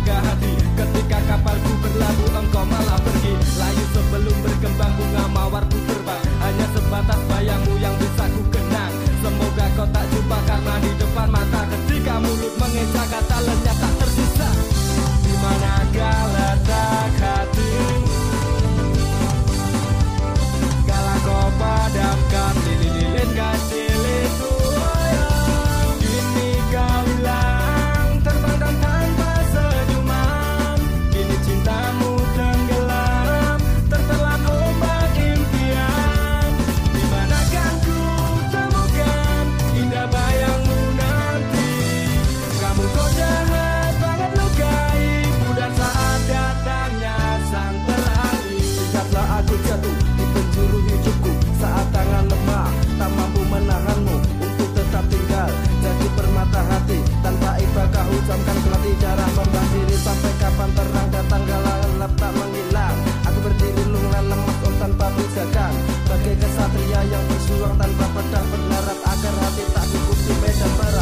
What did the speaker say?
jaga hati. Ketika kapalku berlabuh engkau malah pergi. Layu sebelum berkembang bunga mawarku terbang. Hanya sebatas bayangmu yang bisa ku kenang. Semoga kau tak jumpa karena di depan mata Ketika mulut mengecap sebagai kesatria yang berjuang tanpa pedang berharap agar hati tak dikunci medan bara